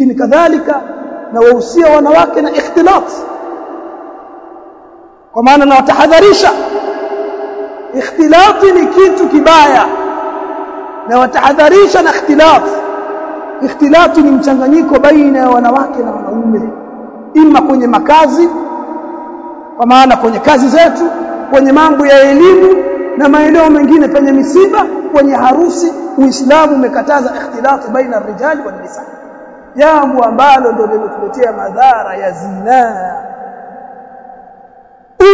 lakini kadhalika na wahusia wanawake na ikhtilat kwa maana na watahadharisha ikhtilati ni kitu kibaya. Na watahadharisha na ikhtilati ikhtilati ni mchanganyiko baina ya wanawake na wanaume ima kwenye makazi kwa maana kwenye kazi zetu kwenye mambo ya elimu na maeneo mengine penye misiba kwenye harusi uislamu umekataza ikhtilati baina rijali wa nisa jambo ambalo ndio limetuletea madhara ya zinaa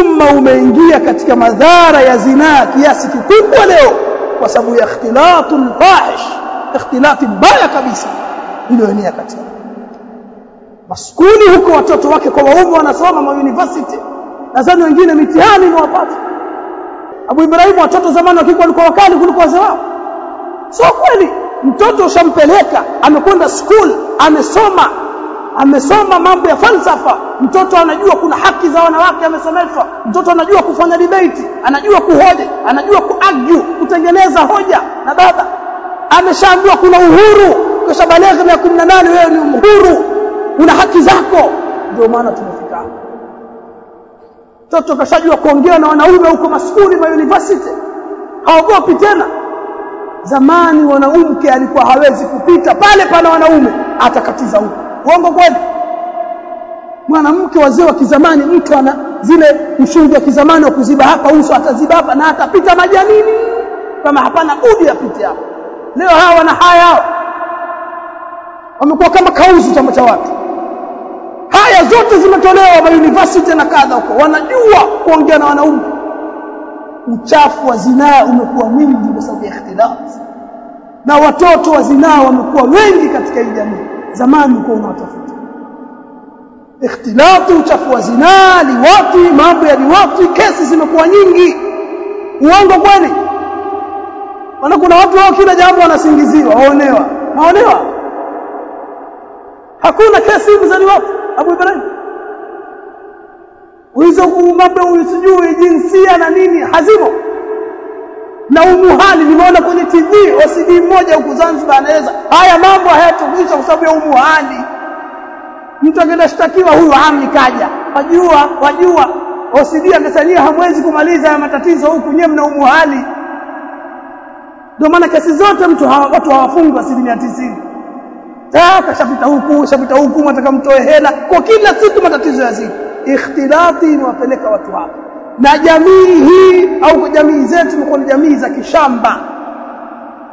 umma umeingia katika madhara ya zinaa kiasi kikubwa leo kwa sababu ya ikhtilatul fahish ikhtilati mbaya kabisa iliyoenea katika. Maskuli huko watoto wake kwa waume wanasoma ma university nadhani wengine mitihani imewapata. Abu Ibrahimu watoto zamani wakikuwa walikuwa wakali kuliko wazee wao. Sio kweli mtoto ushampeleka amekwenda school amesoma amesoma mambo ya falsafa. Mtoto anajua kuna haki za wanawake amesomeshwa. Mtoto anajua kufanya debate anajua kuhoja anajua kuargue kutengeneza hoja. Na baba ameshaambiwa kuna uhuru. Kisha baleghe ya 18 wewe ni uhuru una haki zako. Ndio maana tumefika mtoto kashajua kuongea na wanaume huko maskuli ma university. Haogopi tena zamani wanaume alikuwa hawezi kupita pale pana wanaume atakatiza huko. Uongo kweli? Mwanamke wazee wa kizamani mtu ana zile mshungi wa kizamani wa kuziba hapa uso ataziba hapa na atapita majanini kama hapana budi apite hapo. Leo hawa wana haya wamekuwa kama kauzi chama cha watu. Haya zote zimetolewa ma university na kadha huko. Wanajua kuongea na wanaume uchafu wa zinaa umekuwa mwingi kwa sababu ya ikhtilaf. Na watoto wa zinaa wamekuwa wengi katika hii jamii. Zamani ulikuwa unawatafuta. Ikhtilatu uchafu wa zinaa liwati mambo ya liwati kesi zimekuwa nyingi. Uongo kweli? Maana kuna watu wao kila jambo wanasingiziwa waonewa. Waonewa hakuna kesi hizi za liwati Abu Ibrahim hizo mambo usijui jinsia na nini hazimo. Na umuhali nimeona kwenye TV OCD mmoja huko Zanzibar anaeleza haya mambo hayatumisha kwa sababu ya umuhali. Mtu akienda shtakiwa huyu amni kaja. Wajua wajua OCD amesalia hamwezi kumaliza haya matatizo huku nyewe mna umuhali. Ndio maana kesi zote mtu hawa, watu hawafungwa asilimia tisini. Kashapita huku shapita huku mtakamtoe hela. Kwa kila siku matatizo yazidi ikhtilati imewapeleka watu hapa na jamii hii au jamii zetu ni jamii za kishamba.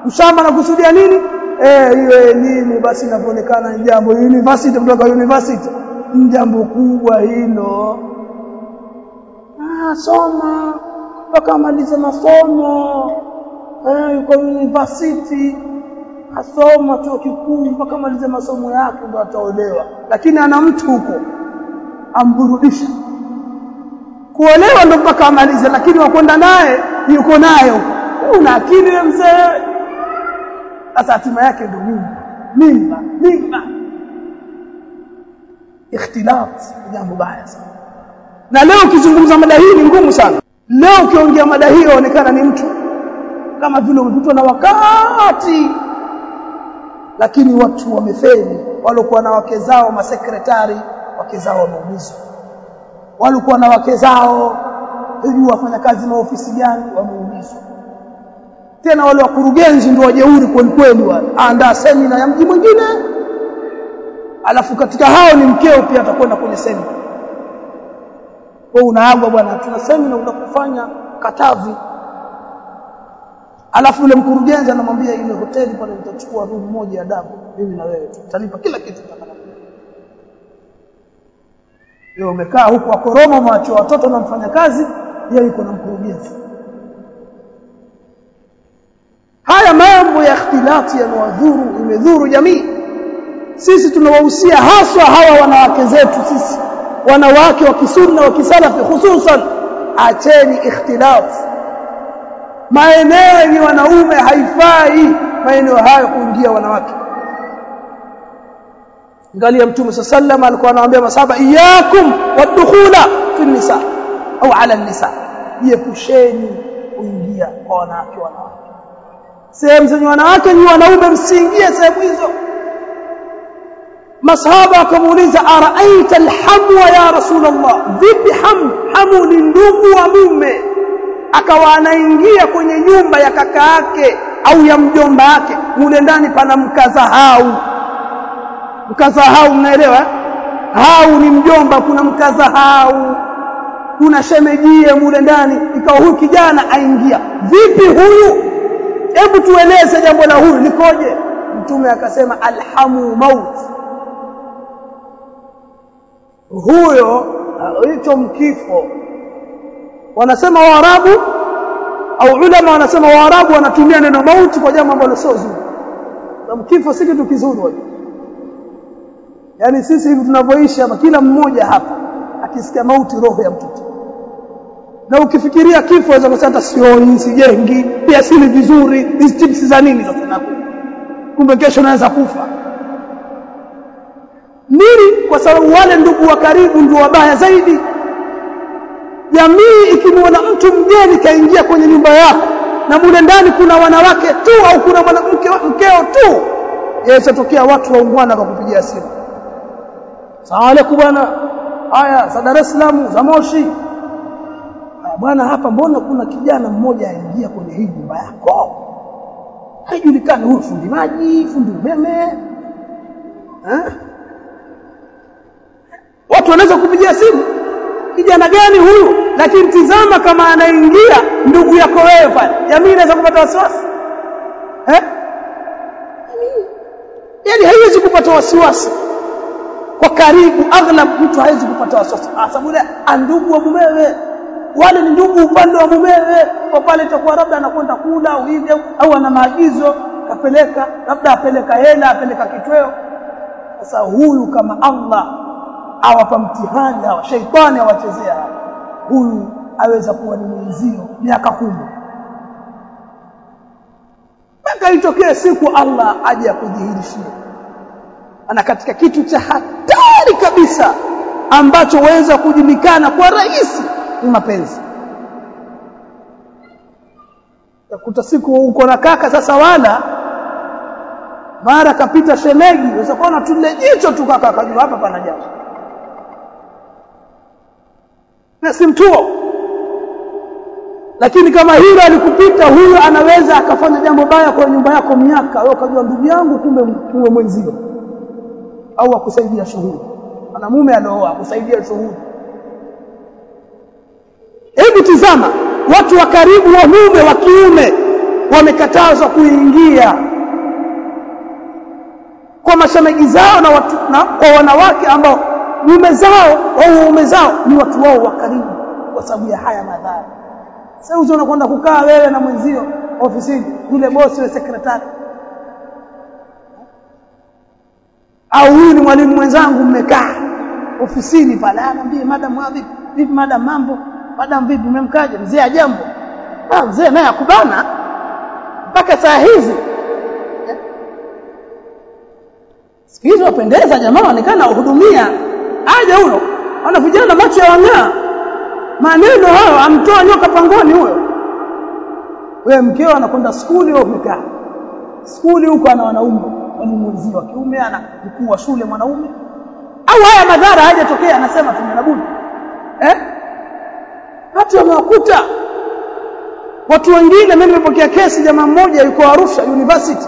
Ushamba nakusudia nini? Eh hiyo elimu basi inapoonekana ni jambo university kutoka university. Ni jambo kubwa hilo. Ah soma. Mpaka amalize masomo. Eh yuko university. Asoma chuo kikuu. Mpaka amalize masomo yake ndo ataolewa. Lakini ana mtu huko amburudisha. Kuolewa ndo mpaka amalize lakini wakwenda naye yuko nayo una akili wewe mzee. Sasa hatima yake ndio mimba. Mimba mimba. Ikhtilat jambo baya sana. Na leo ukizungumza mada hii ni ngumu sana. Leo ukiongea mada hii inaonekana ni mtu. Kama vile umepitwa na wakati. Lakini watu wamefeli. Walokuwa na wake zao masekretari wake zao wameumizwa. Walikuwa na wake zao hujui wafanya kazi maofisi gani wameumizwa. Tena wale wakurugenzi ndio wajeuri kweli kweli wale. Aandaa semina ya mji mwingine alafu katika hao ni mkeo pia atakwenda kwenye semina. Wewe unaagwa bwana tuna semina unakufanya Katavi. Alafu yule mkurugenzi anamwambia ile hoteli pale nitachukua room moja ya dabu mimi na wewe tutalipa kila kitu tutakana Leo umekaa huko akoroma macho watoto na mfanya kazi yeye yuko na mkurugenzi. Haya mambo ya ikhtilati yanawadhuru imedhuru jamii. Sisi tunawahusia haswa hawa wanawake zetu sisi wanawake wa kisunna wa kisalafi hususan acheni ikhtilaf maeneo yenye wanaume haifai maeneo hayo kuingia wanawake angalia mtume sallam alikuwa anawaambia masaba iyakum wadukhula fi nisa au ala nisa. Jiepusheni kuingia kwa wanawake wanawake. Sehemu zenye wanawake ni wanaume msiingie sehemu hizo. Masahaba wakamuuliza araaita alhamwa ya rasulullah? Vipi hamu hamu ni ndugu wa mume? Akawa anaingia kwenye nyumba ya kaka yake au ya mjomba wake mule ndani pana mkazahau mkazahau mnaelewa? Hau ni mjomba kuna mkazahau. Kuna shemejie mule ndani ikawa huyu kijana aingia. Vipi huyu? Hebu tueleze jambo la huyu likoje? Mtume akasema alhamu maut. Huyo hicho mkifo. Wanasema waarabu au ulama wanasema waarabu wanatumia neno mauti kwa jambo ambalo sio zuri. Na mkifo si kitu kizuri yaani sisi hivi tunavyoishi hapa kila mmoja hapa akisikia mauti roho ya mtoto. Na ukifikiria kifo waweza kusema hata sioni sijengi pia sili vizuri hizi chips za nini sasa nako kumbe kesho naweza kufa. Nini? Kwa sababu wale ndugu wa karibu ndio wabaya zaidi. Jamii ikimwona mtu mgeni kaingia kwenye nyumba yako na mule ndani kuna wanawake tu au kuna mwanamke mkeo tu yaweza tokea watu waungwana kwa kupigia simu alaykum bwana. Haya za Dar es Salaam za Moshi. Bwana hapa mbona kuna kijana mmoja aingia kwenye hii nyumba yako? Haijulikani huyu fundi maji fundi umeme. Eh watu wanaweza kupigia simu. Kijana gani huyu? Lakini tizama kama anaingia ndugu yako wewe pale. Jamii inaweza kupata wasiwasi? Eh Yaani haiwezi kupata wasiwasi kwa karibu aghlab mtu hawezi kupata wasiwasi. Sababu ndugu wa mumewe. Wale ni ndugu upande wa mumewe. Kwa pale itakuwa labda anakwenda kula au hivyo au ana maagizo kapeleka labda apeleka hela apeleka kitweo sasa huyu kama Allah awapa mtihani hawa shaitani awachezea. Huyu aweza kuwa ni mwenzio miaka kumi. Mpaka itokee siku Allah aje akudhihirishie ana katika kitu cha hatari kabisa ambacho waweza kujulikana kwa rahisi. Ni mapenzi. Utakuta siku uko na kaka sasa wala mara kapita shemeji unaweza kuona tule jicho tu kaka akajua hapa pana jambo na si mtuo. Lakini kama hilo alikupita huyo anaweza akafanya jambo baya kwa nyumba yako miaka wewe ukajua ndugu yangu kumbe kuwe mwenzio au akusaidia shughuli ana mume alioa akusaidia shughuli hebu tizama watu wa karibu wa mume wa kiume wamekatazwa kuingia. Kwa mashamegi zao na watu na kwa wanawake ambao mume zao au waume zao ni watu wao wa karibu kwa sababu ya haya madhara. Sasa unakwenda kukaa wewe na mwenzio ofisini yule bosi yule sekretari au huyu ni mwalimu mwenzangu mmekaa ofisini pale. Anambie madam wapi vipi madam mambo? Madam vipi umemkaje mzee ajambo ah mzee naye akubana mpaka saa hizi. Sikizo pendeza jamaa wanaonekana wahudumia. Aje huyo? Ana vijana macho ya wang'aa. Maneno hayo amtoa nyoka pangoni huyo. Wewe mkeo anakwenda skuli wewe umekaa. Skuli huko ana wanaume mwalimu mwenzi wa kiume ana mkuu wa shule mwanaume. Au haya madhara hajatokea anasema tumenabudi eh? Watu wamewakuta watu wengine mimi nimepokea kesi jamaa mmoja yuko Arusha University.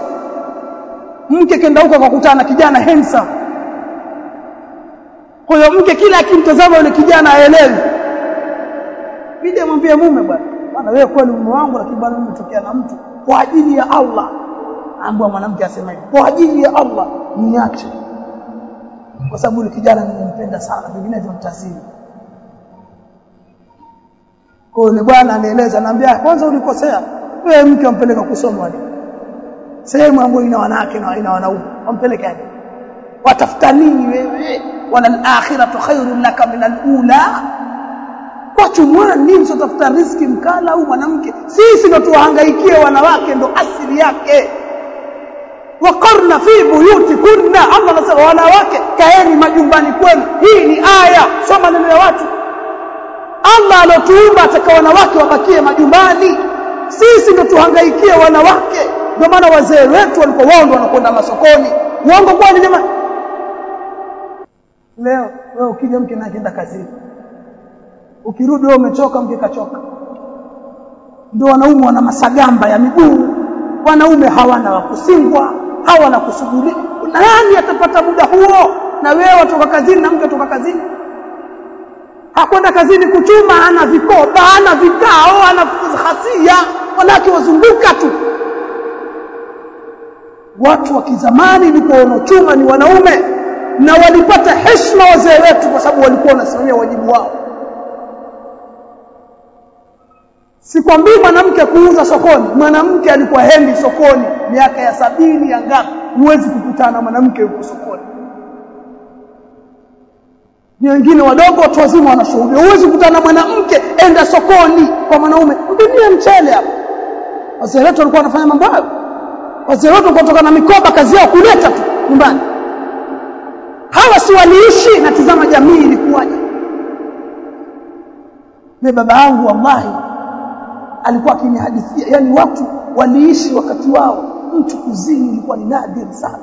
Mke kenda huko akakutana kijana handsome kwa hiyo mke kila akimtazama yule kijana aelewi bidi amwambie mume bwana bwana wewe kweli mume wangu lakini bwana nimetokea na mtu kwa ajili ya Allah ambao mwanamke asema hivi kwa ajili ya Allah niache. Kwa sababu yule kijana ninampenda sana vinginevyo mtazini kwa yule bwana anaeleza anambia kwanza ulikosea wewe mke ampeleka kusoma wale. Sehemu ambayo ina wanawake na ina wanaume wampeleke aje? Watafuta nini wewe? Wala al-akhiratu khairun laka min al-ula. Nini sio tafuta riziki mkala au mwanamke? Sisi ndo tuwahangaikie wanawake ndo asili yake waqarna fi buyutikunna. Allah anasema wanawake kaeni majumbani kwenu. Hii ni aya. Sio maneno ya watu. Allah alotuumba ataka wanawake wabakie majumbani. Sisi ndio tuhangaikie wanawake. Ndio maana wazee wetu walikuwa wao ndo wanakwenda masokoni. Uongo kwani jamani leo wewe ukija mke na akienda kazini. Ukirudi wewe umechoka mke kachoka. Ndio wanaume wana masagamba ya miguu. Wanaume hawana wa hawana kusuguli nani atapata muda huo? Na wewe watoka kazini na mke atoka kazini? Hakwenda kazini kuchuma ana vikoba ana vikao ana hasia walaki wazunguka tu. Watu wa kizamani ilikuwa wanachuma ni wanaume na walipata heshima wazee wetu kwa sababu walikuwa wanasimamia wajibu wao sikwambii mwanamke kuuza sokoni. Mwanamke alikuwa hendi sokoni miaka ya sabini ya ngapi? Huwezi kukutana mwanamke yuko sokoni. Ni wengine wadogo watu wazima wanashuhudia. Huwezi kukutana mwanamke enda sokoni kwa mwanaume. Mbinie mchele hapo. Wazee wetu walikuwa wanafanya mambo hayo. Wazee wetu kutoka na mikoba kazi yao kuleta tu nyumbani. Hawa si waliishi. Na tazama jamii ilikuwaje. Mimi baba yangu wallahi alikuwa akinihadithia yani watu waliishi wakati wao. Mtu kuzini ilikuwa ni nadir sana.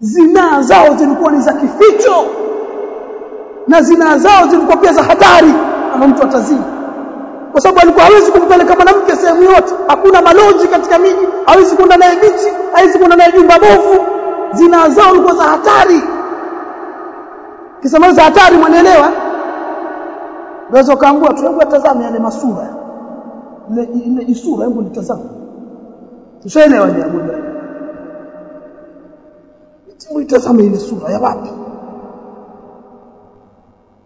Zinaa zao zilikuwa ni za kificho. Na zinaa zao zilikuwa pia za hatari kama mtu atazini. Kwa sababu alikuwa hawezi kumpeleka mwanamke sehemu yote hakuna maloji katika miji hawezi kwenda naye bichi hawezi kwenda naye jumba bovu. Zinaa zao zilikuwa za hatari. Kisema za hatari mwanaelewa unaweza kaambua tu hebu tazame yale masura. Ile jisura hebu nitazame. Tushaelewa ni abuda timu itazame ile sura ya wapi?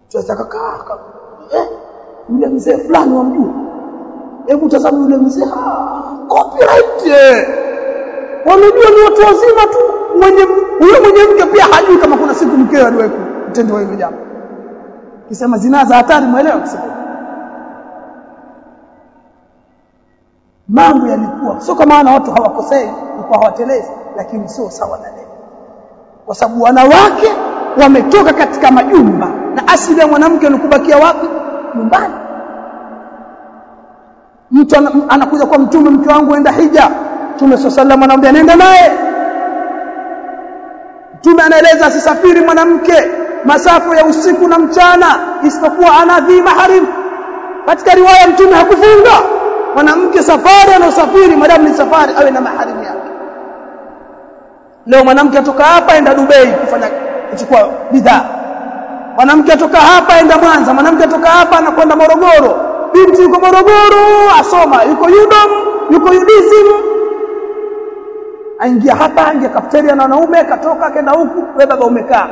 Sasa kaka eh yule mzee fulani wamjua hebu tazame yule mzee. Copyright wamejua ni watu wazima tu. Mwenye huyo mwenye mke pia hajui kama kuna siku mkeo aliwahi kutendwa hilo jambo kisema zinaa za hatari muelewa kisema mambo yalikuwa sio kwa maana watu hawakosei kwa hawatelezi lakini sio sawa na leo. Kwa sababu wanawake wametoka katika majumba na asili ya mwanamke ni kubakia wapi? Nyumbani. Mtu anakuja kwa mtume mke wangu enda hija. Mtume sallallahu anamwambia nenda naye. Mtume anaeleza asisafiri mwanamke masafa ya usiku na mchana isipokuwa anadhi maharim katika riwaya mtume hakufunga mwanamke safari anaosafiri madamu ni safari awe na maharimu yake. Leo mwanamke atoka hapa aenda Dubai kufanya kuchukua bidhaa. Mwanamke atoka hapa enda Mwanza. Mwanamke atoka hapa anakwenda Morogoro. Binti yuko Morogoro asoma. Yuko Udom yuko Udism aingia hapa aingia kafeteria na wanaume akatoka akaenda huku wewe baba umekaa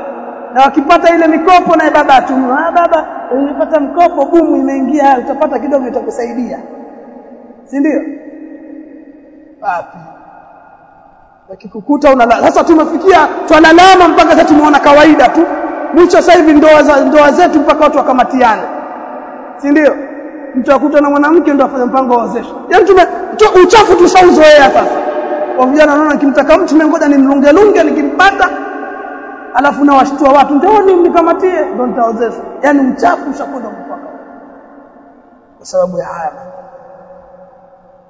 na wakipata ile mikopo na baba atumwa ah baba ulipata mkopo bumu imeingia utapata kidogo itakusaidia. Si ndio? Wapi? Wakikukuta unalala sasa tumefikia twalalama mpaka sasa tumeona kawaida tu. Mwisho sasa hivi ndoa za ndoa zetu mpaka watu wakamatiane. Si ndio? Mtu akuta na mwanamke ndio afanye mpango wa ozesha yani tume uchafu tushauzoea sasa. Kwa vijana wanaona kimtaka mtu ngoja nimlungelunge nikimpata alafu na washtua watu njooni mnikamatie ndio nitaozeshwa yani uchafu ushakwenda mpaka kwa sababu ya haya